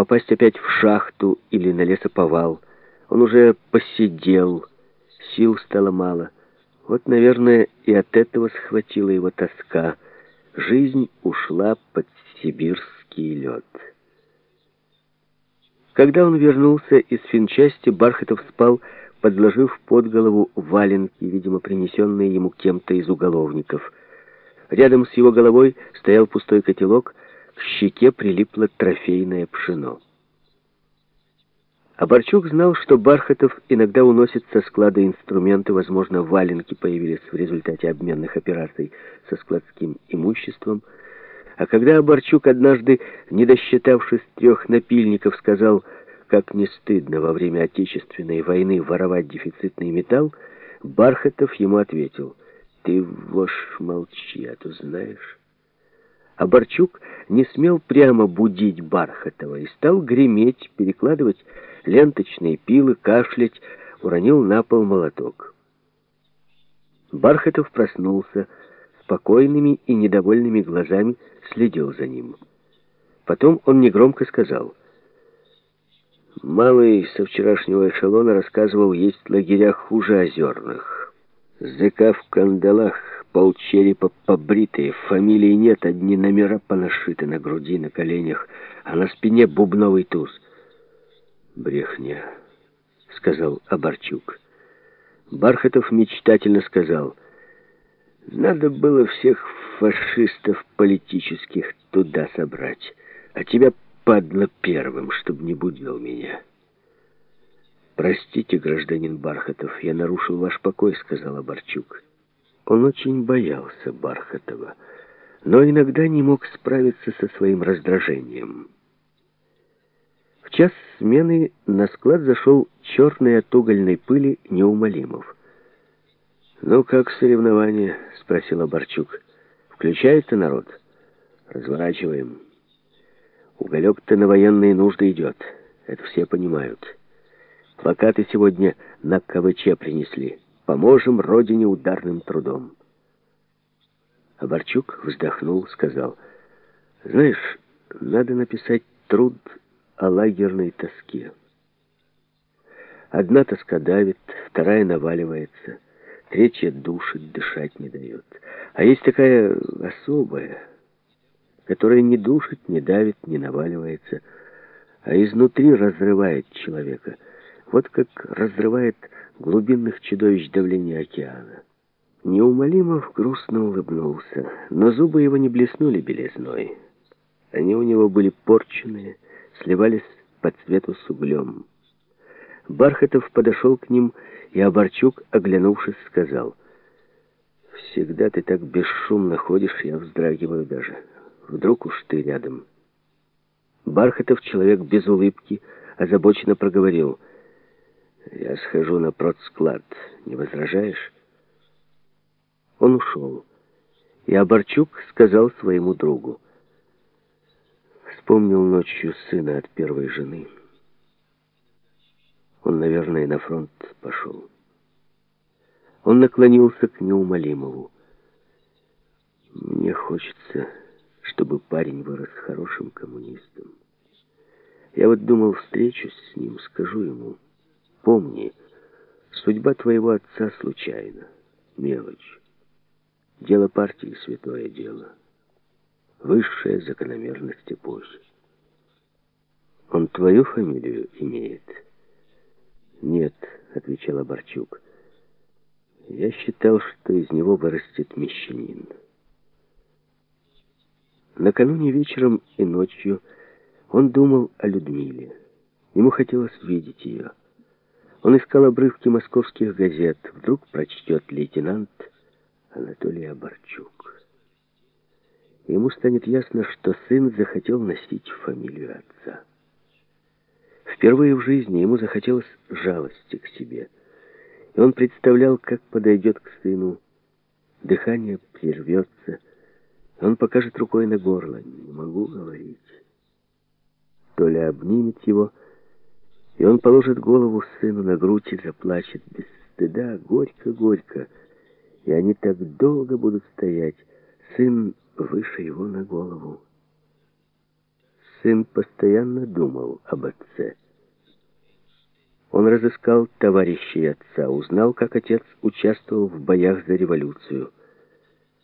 попасть опять в шахту или на лесоповал. Он уже посидел, сил стало мало. Вот, наверное, и от этого схватила его тоска. Жизнь ушла под сибирский лед. Когда он вернулся из финчасти, Бархатов спал, подложив под голову валенки, видимо, принесенные ему кем-то из уголовников. Рядом с его головой стоял пустой котелок, к щеке прилипло трофейное пшено. А Борчук знал, что Бархатов иногда уносит со склада инструменты, возможно, валенки появились в результате обменных операций со складским имуществом. А когда Оборчук однажды, не досчитавшись трех напильников, сказал, как не стыдно во время Отечественной войны воровать дефицитный металл, Бархатов ему ответил, «Ты, вошь, молчи, а то знаешь». А Борчук не смел прямо будить Бархатова и стал греметь, перекладывать ленточные пилы, кашлять, уронил на пол молоток. Бархатов проснулся, спокойными и недовольными глазами следил за ним. Потом он негромко сказал, «Малый со вчерашнего эшелона рассказывал, есть лагеря хуже озерных. Зыка в кандалах, полчерепа побритые, фамилии нет, одни номера понашиты на груди, на коленях, а на спине бубновый туз». «Брехня», — сказал Оборчук. Бархатов мечтательно сказал, «Надо было всех фашистов политических туда собрать, а тебя, падло, первым, чтобы не будил меня». «Простите, гражданин Бархатов, я нарушил ваш покой», — сказал Оборчук. Он очень боялся Бархатова, но иногда не мог справиться со своим раздражением. В час смены на склад зашел черный от угольной пыли Неумолимов. «Ну, как соревнование?» — спросил Оборчук. «Включается народ?» «Разворачиваем. Уголек-то на военные нужды идет. Это все понимают. Плакаты сегодня на КВЧ принесли. Поможем Родине ударным трудом». Оборчук вздохнул, сказал, «Знаешь, надо написать труд о лагерной тоске. Одна тоска давит, вторая наваливается, третья душит, дышать не дает. А есть такая особая, которая не душит, не давит, не наваливается, а изнутри разрывает человека. Вот как разрывает глубинных чудовищ давление океана. Неумолимов грустно улыбнулся, но зубы его не блеснули белизной. Они у него были порченные, сливались по цвету с углем. Бархатов подошел к ним, и Оборчук, оглянувшись, сказал, «Всегда ты так бесшумно ходишь, я вздрагиваю даже. Вдруг уж ты рядом». Бархатов, человек без улыбки, озабоченно проговорил, «Я схожу на продсклад, не возражаешь?» Он ушел, и Оборчук сказал своему другу, Вспомнил ночью сына от первой жены. Он, наверное, на фронт пошел. Он наклонился к неумолимому. Мне хочется, чтобы парень вырос хорошим коммунистом. Я вот думал, встречусь с ним, скажу ему, помни, судьба твоего отца случайна, мелочь. Дело партии — святое дело высшая закономерность эпохи. Он твою фамилию имеет? Нет, отвечал Оборчук. Я считал, что из него вырастет мещанин. Накануне вечером и ночью он думал о Людмиле. Ему хотелось видеть ее. Он искал обрывки московских газет. Вдруг прочтет лейтенант Анатолий Оборчук ему станет ясно, что сын захотел носить фамилию отца. Впервые в жизни ему захотелось жалости к себе. И он представлял, как подойдет к сыну. Дыхание прервется. Он покажет рукой на горло. «Не могу говорить». Толя обнимет его, и он положит голову сыну на грудь и заплачет без стыда, горько-горько. И они так долго будут стоять. Сын выше его на голову. сын постоянно думал об отце. Он разыскал товарищей отца, узнал, как отец участвовал в боях за революцию.